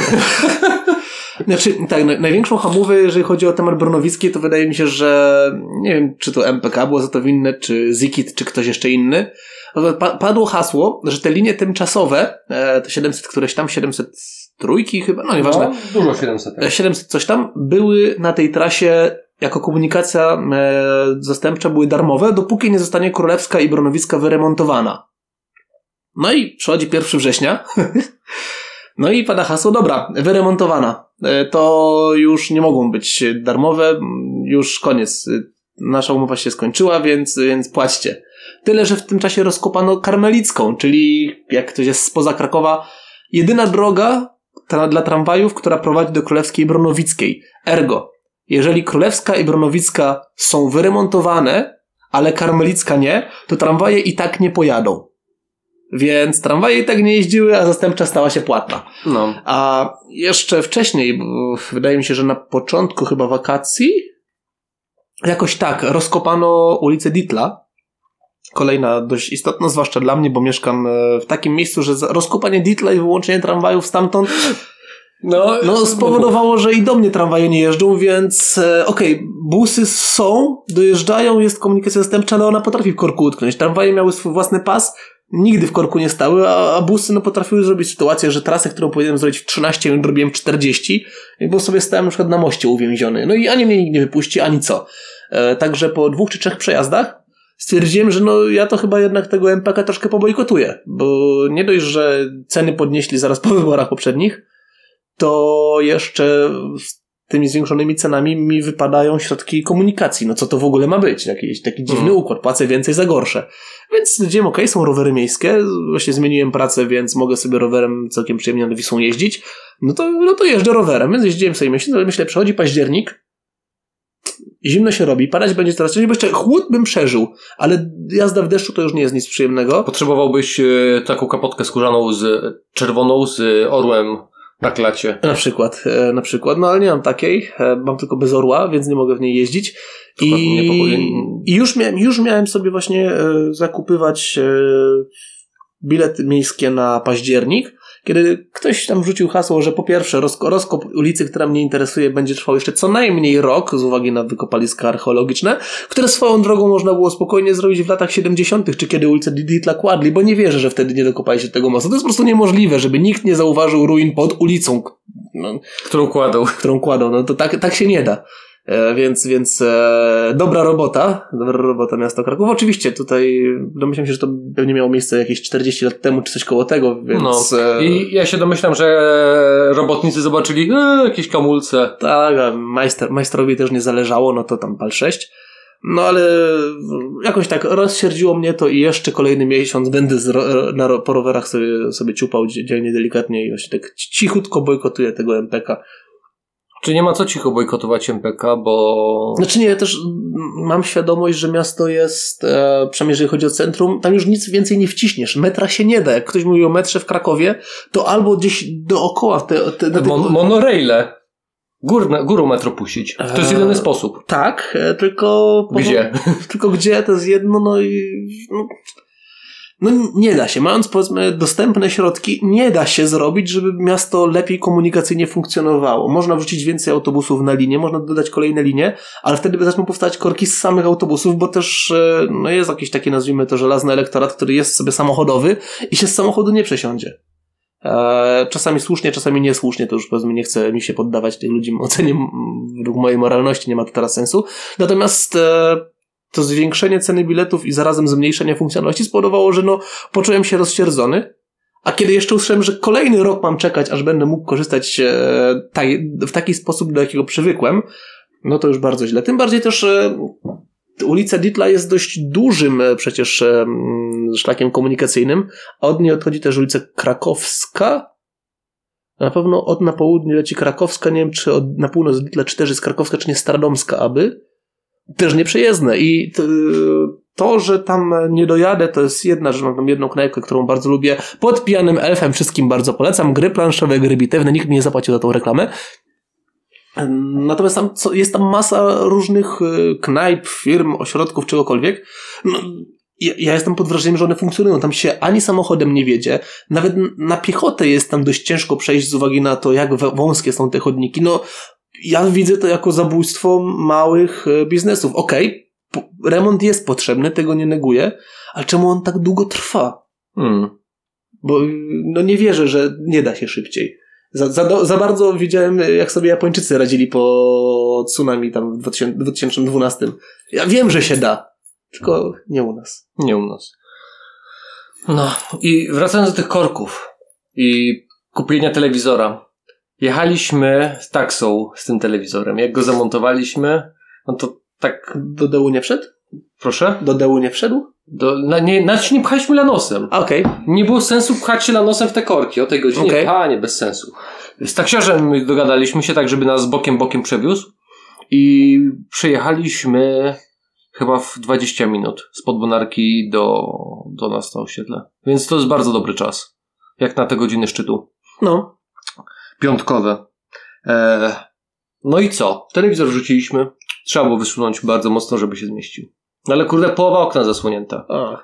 Znaczy, tak, na- największą hamówę, jeżeli chodzi o temat Bronowickiej, to wydaje mi się, że nie wiem, czy to MPK było za to winne, czy Zikit, czy ktoś jeszcze inny. Pa- Padło hasło, że te linie tymczasowe, e, te 700 któreś tam, 700 trójki chyba, no nieważne, No, dużo 700. E, 700 coś tam, były na tej trasie jako komunikacja e, zastępcza były darmowe, dopóki nie zostanie Królewska i Bronowicka wyremontowana. No i przychodzi 1 września. no i pada hasło, dobra, wyremontowana. E, to już nie mogą być darmowe, już koniec. E, Nasza umowa się skończyła, więc, więc płaćcie. Tyle, że w tym czasie rozkopano Karmelicką, czyli jak ktoś jest spoza Krakowa, jedyna droga tra- dla tramwajów, która prowadzi do Królewskiej Bronowickiej. Ergo, jeżeli Królewska i Bronowicka są wyremontowane, ale Karmelicka nie, to tramwaje i tak nie pojadą. Więc tramwaje i tak nie jeździły, a zastępcza stała się płatna. No. A jeszcze wcześniej, wydaje mi się, że na początku chyba wakacji, jakoś tak, rozkopano ulicę Ditla. Kolejna dość istotna, zwłaszcza dla mnie, bo mieszkam e, w takim miejscu, że rozkopanie Ditla i wyłączenie tramwajów stamtąd No, no, spowodowało, że i do mnie tramwaje nie jeżdżą, więc e, okej, busy są, dojeżdżają, jest komunikacja zastępcza, ale ona potrafi w korku utknąć. Tramwaje miały swój własny pas, nigdy w korku nie stały, a, a busy no, potrafiły zrobić sytuację, że trasę, którą powinienem zrobić w 13, minut robiłem w 40, bo sobie stałem na przykład na moście uwięziony. No i ani mnie nikt nie wypuści, ani co. E, także po dwóch czy trzech przejazdach stwierdziłem, że no ja to chyba jednak tego MPK troszkę pobojkotuję, bo nie dość, że ceny podnieśli zaraz po wyborach poprzednich, to jeszcze z tymi zwiększonymi cenami mi wypadają środki komunikacji. No co to w ogóle ma być? Jakiś taki dziwny Mhm. układ. Płacę więcej za gorsze. Więc stwierdziłem, okej, są rowery miejskie. Właśnie zmieniłem pracę, więc mogę sobie rowerem całkiem przyjemnie nad Wisłą jeździć. No to, no to jeżdżę rowerem. Więc jeździłem sobie miesiąc, ale myślę, przechodzi październik, zimno się robi, padać będzie coraz częściej, bo jeszcze chłód bym przeżył, ale jazda w deszczu to już nie jest nic przyjemnego. Potrzebowałbyś e, taką kapotkę skórzaną z czerwoną z orłem na klacie. Na przykład, e, na przykład, no ale nie mam takiej, e, mam tylko bez orła, więc nie mogę w niej jeździć. I, I już miałem, już miałem sobie właśnie e, zakupywać e, bilety miejskie na październik, kiedy ktoś tam wrzucił hasło, że po pierwsze rozko, rozkop ulicy, która mnie interesuje, będzie trwał jeszcze co najmniej rok z uwagi na wykopaliska archeologiczne, które swoją drogą można było spokojnie zrobić w latach 70., czy kiedy ulicę Diditla kładli, bo nie wierzę, że wtedy nie dokopali się tego mostu. To jest po prostu niemożliwe, żeby nikt nie zauważył ruin pod ulicą. No, Którą kładą. którą kładą. No to tak, tak się nie da. E, więc więc e, dobra robota, dobra robota miasto Kraków. Oczywiście tutaj domyślam się, że to pewnie miało miejsce jakieś 40 lat temu, czy coś koło tego, więc No. e, I ja się domyślam, że robotnicy zobaczyli e, jakieś kamulce. tak, a majster, majstrowi też nie zależało, no to tam pal 6. No ale jakoś tak rozsierdziło mnie to i jeszcze kolejny miesiąc będę z ro, na, po rowerach sobie, sobie ciupał dzie- dzielnie, delikatnie i właśnie tak cichutko bojkotuję tego MPK. Czy nie ma co cicho bojkotować MPK, bo... Znaczy nie, ja też mam świadomość, że miasto jest, e, przynajmniej jeżeli chodzi o centrum, tam już nic więcej nie wciśniesz. Metra się nie da. Jak ktoś mówi o metrze w Krakowie, to albo gdzieś dookoła te, te, tych- Mon monoraile. Górne, górą metro puścić. To jest Eee, jedyny sposób. Tak, e, tylko... Gdzie? Tylko gdzie to jest jedno, no i... No, no nie da się. Mając powiedzmy dostępne środki, nie da się zrobić, żeby miasto lepiej komunikacyjnie funkcjonowało. Można wrzucić więcej autobusów na linię, można dodać kolejne linie, ale wtedy zaczną powstawać korki z samych autobusów, bo też e, no jest jakiś taki, nazwijmy to, żelazny elektorat, który jest sobie samochodowy i się z samochodu nie przesiądzie. E, Czasami słusznie, czasami niesłusznie, to już powiedzmy nie chcę mi się poddawać tych ludzi ocenie według mojej moralności, nie ma to teraz sensu. Natomiast e, to zwiększenie ceny biletów i zarazem zmniejszenie funkcjonalności spowodowało, że no, poczułem się rozsierdzony. A kiedy jeszcze usłyszałem, że kolejny rok mam czekać, aż będę mógł korzystać e, w taki sposób, do jakiego przywykłem, no to już bardzo źle. Tym bardziej też e, ulica Ditla jest dość dużym e, przecież szlakiem komunikacyjnym, a od niej odchodzi też ulica Krakowska. Na pewno od na południe leci Krakowska, nie wiem czy od, na północ Ditla, czy też jest Krakowska, czy nie Stardomska, aby też nieprzejezdne i t, to, że tam nie dojadę, to jest jedna rzecz, mam tam jedną knajpkę, którą bardzo lubię, pod pijanym elfem wszystkim bardzo polecam, gry planszowe, gry bitewne, nikt mi nie zapłacił za tą reklamę. Natomiast tam co, jest tam masa różnych y, knajp, firm, ośrodków, czegokolwiek. No, ja, ja jestem pod wrażeniem, że one funkcjonują. Tam się ani samochodem nie wiedzie, nawet na piechotę jest tam dość ciężko przejść z uwagi na to, jak wąskie są te chodniki. No, ja widzę to jako zabójstwo małych e, biznesów. Okej, po- remont jest potrzebny, tego nie neguję, ale czemu on tak długo trwa? Hmm. Bo y, no nie wierzę, że nie da się szybciej. Za, za, za bardzo widziałem, y, jak sobie Japończycy radzili po tsunami tam w 2000 2012. Ja wiem, że się da, tylko nie u nas. Nie u nas. No i wracając do tych korków i kupienia telewizora. Jechaliśmy z taksą z tym telewizorem. Jak go zamontowaliśmy, no to tak, Do dołu nie wszedł? proszę, Do dołu nie wszedł? do, na, nie, nawet się nie pchaliśmy lanosem. Okej. Nie było sensu pchać się lanosem w te korki o tej godzinie. Okej. Panie, bez sensu. Z taksiarzem dogadaliśmy się tak, żeby nas bokiem bokiem przewiózł I przejechaliśmy chyba w 20 minut z Podbonarki do, do nas na osiedle. Więc to jest bardzo dobry czas. Jak na te godziny szczytu. No. Piątkowe. Eee, no i co? Telewizor rzuciliśmy. Trzeba było wysunąć bardzo mocno, żeby się zmieścił. Ale kurde, połowa okna zasłonięta. O.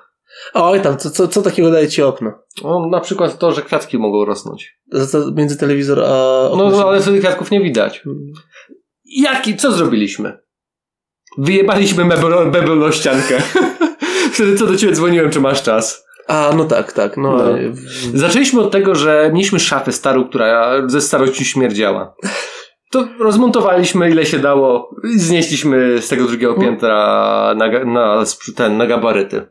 Oj tam, co, co, co takiego daje ci okno? No, na przykład to, że kwiatki mogą rosnąć. Między telewizor a No, okno no ale wtedy kwiatków nie widać. Hmm. Jaki, co zrobiliśmy? Wyjebaliśmy mebel- mebelościankę. Wtedy co do ciebie dzwoniłem, czy masz czas. A, no tak, tak. No, No. Zaczęliśmy od tego, że mieliśmy szafę starą, która ze starości śmierdziała. To rozmontowaliśmy ile się dało i znieśliśmy z tego drugiego piętra na, na, ten, na gabaryty.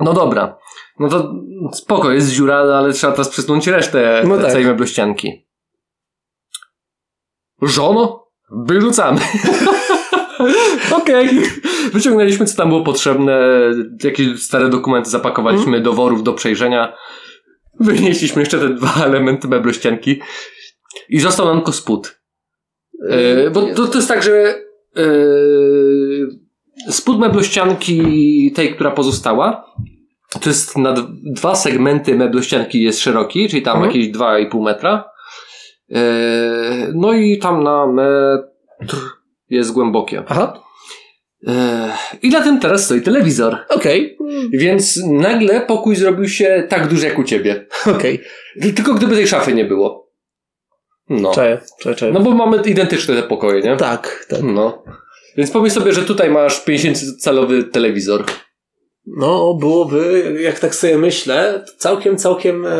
No dobra. No to spoko, jest dziura, ale trzeba teraz przesunąć resztę No no tak. całej meblościanki. Żono? Wyrzucamy. Okej. Wyciągnęliśmy, co tam było potrzebne. Jakieś stare dokumenty zapakowaliśmy do worów do przejrzenia. Wynieśliśmy jeszcze te dwa elementy meblościanki. I został nam tylko spód. E, bo to, to jest tak, że e, spód meblościanki tej, która pozostała, to jest na dwa segmenty meblościanki jest szeroki, czyli tam Mhm. jakieś 2,5 metra. E, no i tam na metr jest głębokie. Aha, E, I na tym teraz stoi telewizor. okej, Więc nagle pokój zrobił się tak duży jak u ciebie. okej. Tylko gdyby tej szafy nie było. No. Czaję, czaję, czaję. No bo mamy identyczne te pokoje, nie? Tak, tak. No. Więc pomyśl sobie, że tutaj masz 50-calowy telewizor. No, byłoby, jak tak sobie myślę, całkiem, całkiem e,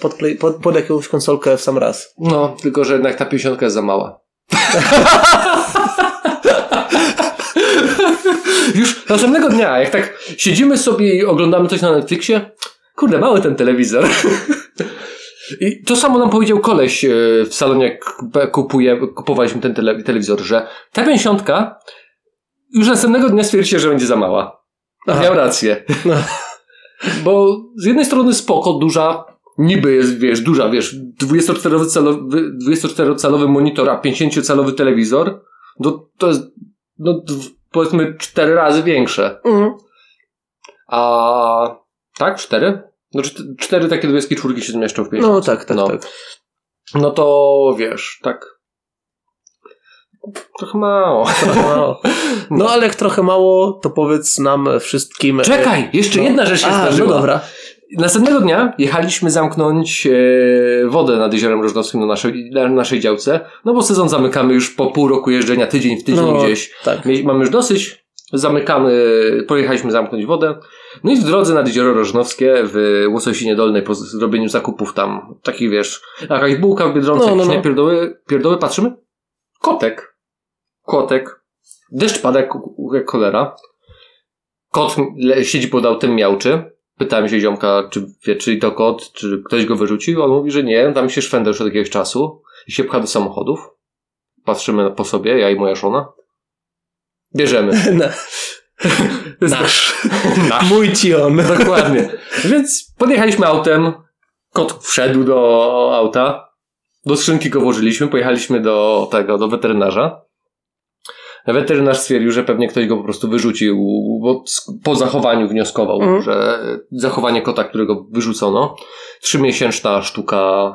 pod, pod, pod jakąś konsolkę w sam raz. No, tylko że jednak ta 50 jest za mała. Już następnego dnia, jak tak siedzimy sobie i oglądamy coś na Netflixie, kurde, mały ten telewizor. I to samo nam powiedział koleś e, w salonie, jak kupuje, kupowaliśmy ten tele, telewizor, że ta 50 już następnego dnia stwierdził, że będzie za mała. Aha. Miał rację. No. Bo z jednej strony spoko, duża, niby jest, wiesz, duża, wiesz, 24-calowy, 24-calowy monitor, a 50-calowy telewizor, no to jest, no powiedzmy cztery razy większe. Mhm. A tak, cztery? No czt- cztery takie 24 się zmieszczą w 50. No tak, tak, No. tak. No to wiesz, tak. Trochę mało. No. no ale jak trochę mało, to powiedz nam wszystkim. e, Czekaj, jeszcze no. jedna rzecz się A, zdarzyła. no dobra. Następnego dnia jechaliśmy zamknąć e, wodę nad Jeziorem Rożnowskim na naszej, na naszej działce, no bo sezon zamykamy już po pół roku jeżdżenia, tydzień w tydzień No, gdzieś. Tak. Mamy już dosyć, zamykamy, pojechaliśmy zamknąć wodę. No i w drodze nad Jezioro Rożnowskie w Łososinie Dolnej po zrobieniu zakupów tam, takich wiesz, jakaś bułka w Biedronce, No, no, no. pierdoły, pierdoły, patrzymy? Kotek. Kotek. Deszcz pada jak, cholera. Kot siedzi pod autem, miałczy. Pytałem się ziomka, czy wie, czy to kot, czy ktoś go wyrzucił. On mówi, że nie, tam się szwenda już od jakiegoś czasu i się pcha do samochodów. Patrzymy po sobie, ja i moja żona. Bierzemy. Nasz. Nasz. Mój ci on. Dokładnie. Więc podjechaliśmy autem. Kot wszedł do auta. Do skrzynki go włożyliśmy. Pojechaliśmy do tego, do weterynarza. Weterynarz stwierdził, że pewnie ktoś go po prostu wyrzucił, bo po zachowaniu wnioskował, Mhm. że zachowanie kota, którego wyrzucono. Trzymiesięczna sztuka,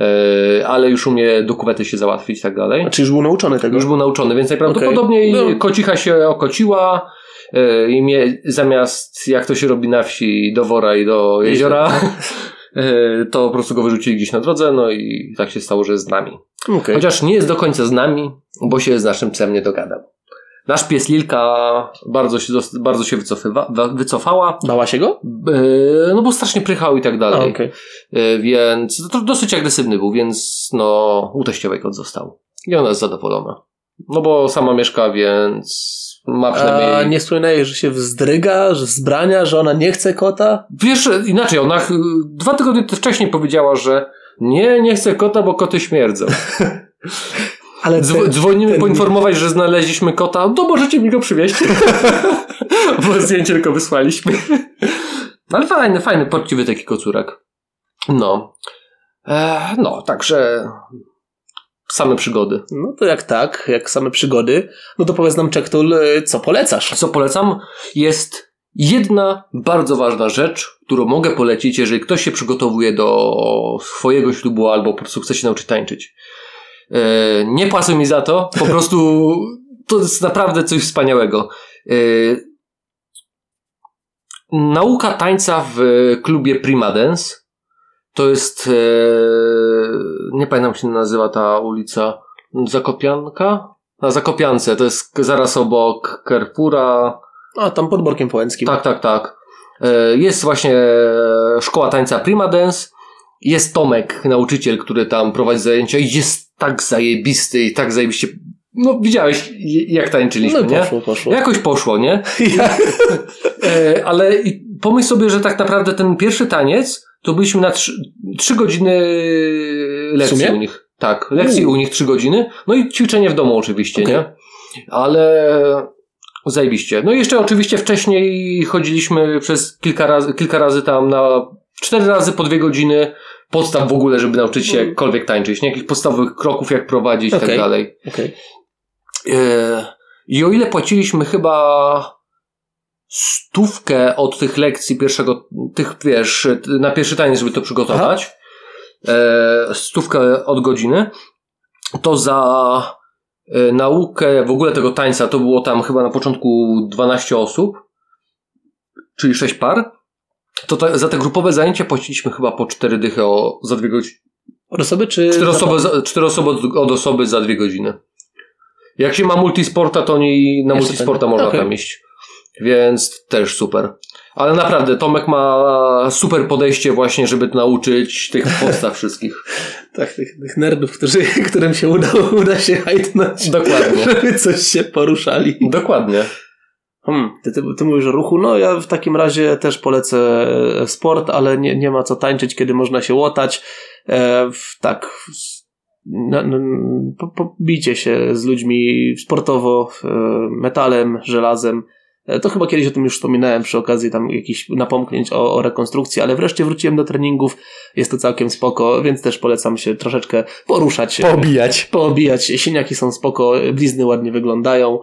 e, ale już umie do kuwety się załatwić i tak dalej. Czy już był nauczony tego? Już był nauczony, więc najprawdopodobniej Okej. No. kocicha się okociła e, i mnie zamiast, jak to się robi na wsi, do wora i do jeziora, to po prostu go wyrzucili gdzieś na drodze, no i tak się stało, że jest z nami. Okej. Chociaż nie jest do końca z nami, bo się z naszym psem nie dogadał. Nasz pies Lilka bardzo się, bardzo się wycofywa, wa- wycofała, Bała się go? e, no bo strasznie prychał i tak A, dalej. okej. E, Więc to dosyć agresywny był, więc no u teściowej kot został. I ona jest zadowolona. No bo sama mieszka, więc ma A przynajmniej... nie wspominaj, że się wzdryga, że wzbrania, że ona nie chce kota? Wiesz, inaczej, ona dwa tygodnie wcześniej powiedziała, że nie, nie chcę kota, bo koty śmierdzą. Ale Dzw- ten, dzwonimy ten- poinformować, że znaleźliśmy kota. No możecie mi go przywieźć. Bo zdjęcie tylko wysłaliśmy. Ale fajny, fajny, poczciwy taki kocurek. No. E, no, także same przygody. No to jak tak, jak same przygody, no to powiedz nam, Czektul, y, co polecasz? Co polecam? Jest jedna bardzo ważna rzecz, którą mogę polecić, jeżeli ktoś się przygotowuje do swojego ślubu albo po prostu chce się nauczyć tańczyć. E, Nie płacą mi za to, po prostu to jest naprawdę coś wspaniałego. E, Nauka tańca w klubie Prima Dance to jest, e, nie pamiętam jak się nazywa ta ulica, Zakopianka? Na Zakopiance, to jest zaraz obok Kerpura, A, tam pod Borkiem Połęckim. tak, tak, tak. E, Jest właśnie szkoła tańca Prima Dance. Jest Tomek, nauczyciel, który tam prowadzi zajęcia i jest tak zajebisty i tak zajebiście. No, widziałeś, jak tańczyliśmy, No i nie? poszło, poszło. Jakoś poszło, nie? Ja- E, ale pomyśl sobie, że tak naprawdę ten pierwszy taniec to byliśmy na trzy, trzy godziny lekcji u nich. Tak, lekcji U. u nich trzy godziny. No i ćwiczenie w domu oczywiście, Okej. nie? Ale zajebiście. No i jeszcze oczywiście wcześniej chodziliśmy przez kilka razy, kilka razy tam na cztery razy po dwie godziny podstaw w ogóle, żeby nauczyć się Mm. jakkolwiek tańczyć, nie? Jakichś podstawowych kroków, jak prowadzić i tak dalej. Okej. E, I o ile płaciliśmy chyba stówkę od tych lekcji pierwszego, tych wiesz, na pierwszy taniec, żeby to przygotować, e, stówkę od godziny, to za e, naukę w ogóle tego tańca to było tam chyba na początku 12 osób, czyli 6 par. To te, za te grupowe zajęcia płaciliśmy chyba po 4 dychy o, za dwie godziny. Od osoby czy... Cztery osoby, za, cztery osoby od, od osoby za dwie godziny. Jak się ma multisporta, to oni na Jeszcze multisporta można okej. tam iść. Więc też super. Ale naprawdę, Tomek ma super podejście właśnie, żeby nauczyć tych podstaw wszystkich. Tak, tych, tych nerdów, którzy, którym się uda, uda się hajtnąć. Dokładnie. Żeby coś się poruszali. Dokładnie. Hmm, ty, ty, ty mówisz o ruchu, no ja w takim razie też polecę sport, ale nie, nie ma co tańczyć, kiedy można się łotać. E, w, tak, no, no, po, pobijcie się z ludźmi sportowo, e, metalem, żelazem. E, To chyba kiedyś o tym już wspominałem przy okazji tam jakichś napomknięć o, o rekonstrukcji, ale wreszcie wróciłem do treningów. Jest to całkiem spoko, więc też polecam się troszeczkę poruszać. Pobijać. Poobijać. Siniaki są spoko, blizny ładnie wyglądają.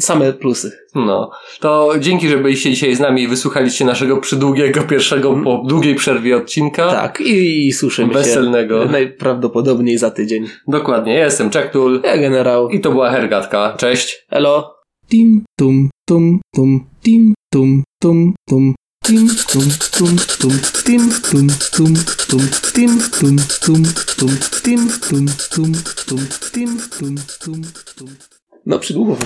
Same plusy. No, to dzięki, że byliście dzisiaj z nami i wysłuchaliście naszego przydługiego pierwszego po długiej przerwie odcinka. Tak, i, i słyszymy Weselnego. się najprawdopodobniej za tydzień. Dokładnie, ja jestem Czektul Ja generał. i to była Hergatka. Cześć. Elo. Tim tum tum tum tim tum tum tum tim tum tum tum tim tum tum tum tim tum tum tum tim tum tum tum tim tum tum tum No przydługo